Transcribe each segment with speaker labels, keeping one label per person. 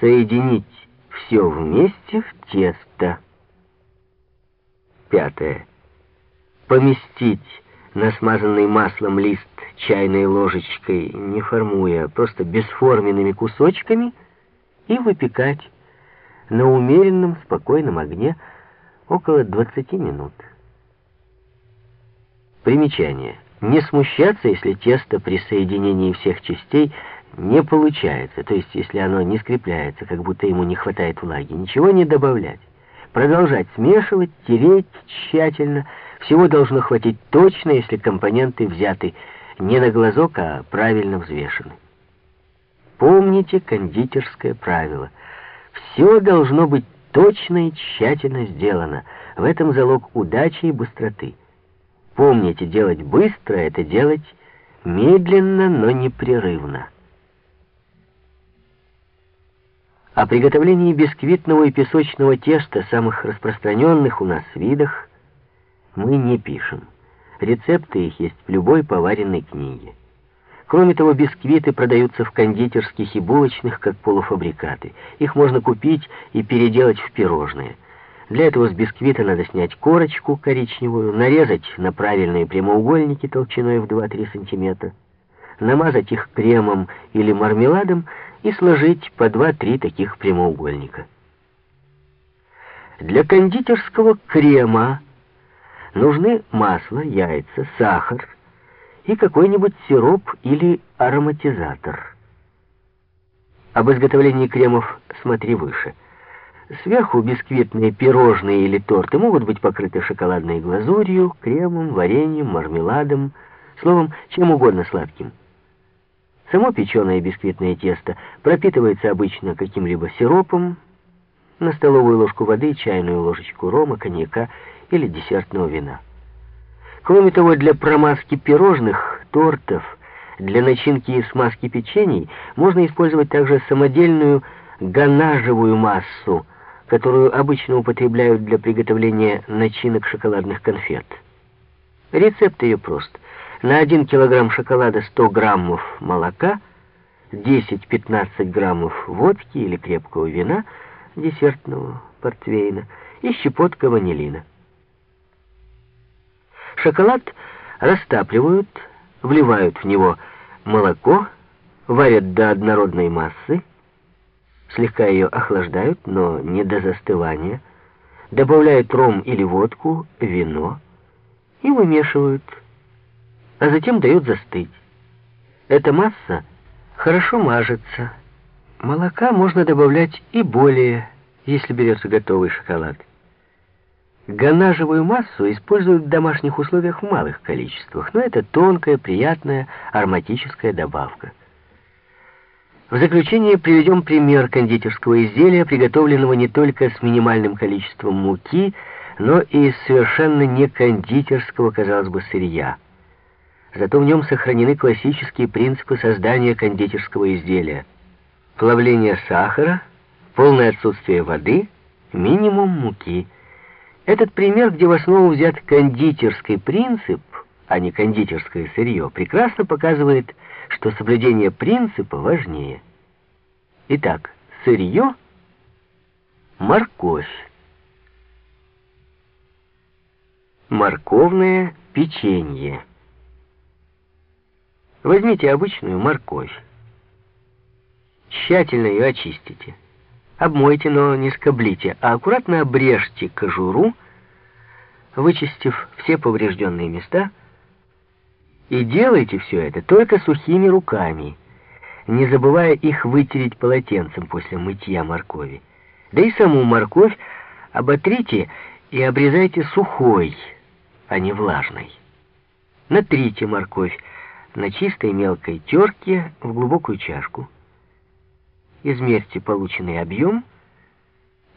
Speaker 1: Соединить все вместе в тесто. Пятое. Поместить на смазанный маслом лист чайной ложечкой, не формуя, просто бесформенными кусочками, и выпекать на умеренном спокойном огне около 20 минут. Примечание. Не смущаться, если тесто при соединении всех частей не получается, то есть если оно не скрепляется, как будто ему не хватает влаги, ничего не добавлять. Продолжать смешивать, тереть тщательно. Всего должно хватить точно, если компоненты взяты не на глазок, а правильно взвешены. Помните кондитерское правило. Все должно быть точно и тщательно сделано. В этом залог удачи и быстроты. Помните, делать быстро — это делать медленно, но непрерывно. О приготовлении бисквитного и песочного теста, самых распространенных у нас видах, мы не пишем. Рецепты их есть в любой поваренной книге. Кроме того, бисквиты продаются в кондитерских и булочных как полуфабрикаты. Их можно купить и переделать в пирожные. Для этого с бисквита надо снять корочку коричневую, нарезать на правильные прямоугольники толщиной в 2-3 см, намазать их кремом или мармеладом и сложить по 2-3 таких прямоугольника. Для кондитерского крема нужны масло, яйца, сахар и какой-нибудь сироп или ароматизатор. Об изготовлении кремов смотри выше – Сверху бисквитные пирожные или торты могут быть покрыты шоколадной глазурью, кремом, вареньем, мармеладом, словом, чем угодно сладким. Само печеное бисквитное тесто пропитывается обычно каким-либо сиропом, на столовую ложку воды, чайную ложечку рома, коньяка или десертного вина. Кроме того, для промазки пирожных, тортов, для начинки и смазки печений можно использовать также самодельную ганажевую массу, которую обычно употребляют для приготовления начинок шоколадных конфет. Рецепт ее прост. На 1 килограмм шоколада 100 граммов молока, 10-15 граммов водки или крепкого вина, десертного портвейна и щепотка ванилина. Шоколад растапливают, вливают в него молоко, варят до однородной массы, слегка ее охлаждают, но не до застывания, добавляют ром или водку, вино и вымешивают, а затем дают застыть. Эта масса хорошо мажется. Молока можно добавлять и более, если берется готовый шоколад. Ганажевую массу используют в домашних условиях в малых количествах, но это тонкая, приятная ароматическая добавка. В заключение приведем пример кондитерского изделия, приготовленного не только с минимальным количеством муки, но и из совершенно не кондитерского, казалось бы, сырья. Зато в нем сохранены классические принципы создания кондитерского изделия. Плавление сахара, полное отсутствие воды, минимум муки. Этот пример, где в основу взят кондитерский принцип, а не кондитерское сырье, прекрасно показывает, что соблюдение принципа важнее. Итак, сырье – морковь. Морковное печенье. Возьмите обычную морковь. Тщательно ее очистите. Обмойте, но не скоблите, а аккуратно обрежьте кожуру, вычистив все поврежденные места – и делайте все это только сухими руками, не забывая их вытереть полотенцем после мытья моркови. Да и саму морковь оботрите и обрезайте сухой, а не влажной. Натрите морковь на чистой мелкой терке в глубокую чашку. Измерьте полученный объем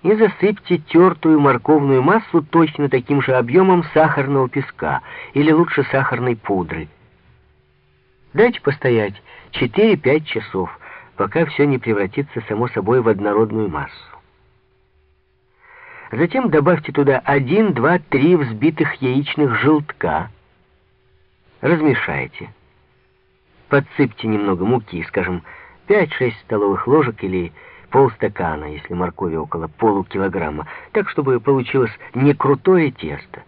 Speaker 1: и засыпьте тертую морковную массу точно таким же объемом сахарного песка или лучше сахарной пудры. Дайте постоять 4-5 часов, пока все не превратится само собой в однородную массу. Затем добавьте туда 1, 2, 3 взбитых яичных желтка. Размешайте. Подсыпьте немного муки, скажем, 5-6 столовых ложек или полстакана, если моркови около полукилограмма, так, чтобы получилось не крутое тесто,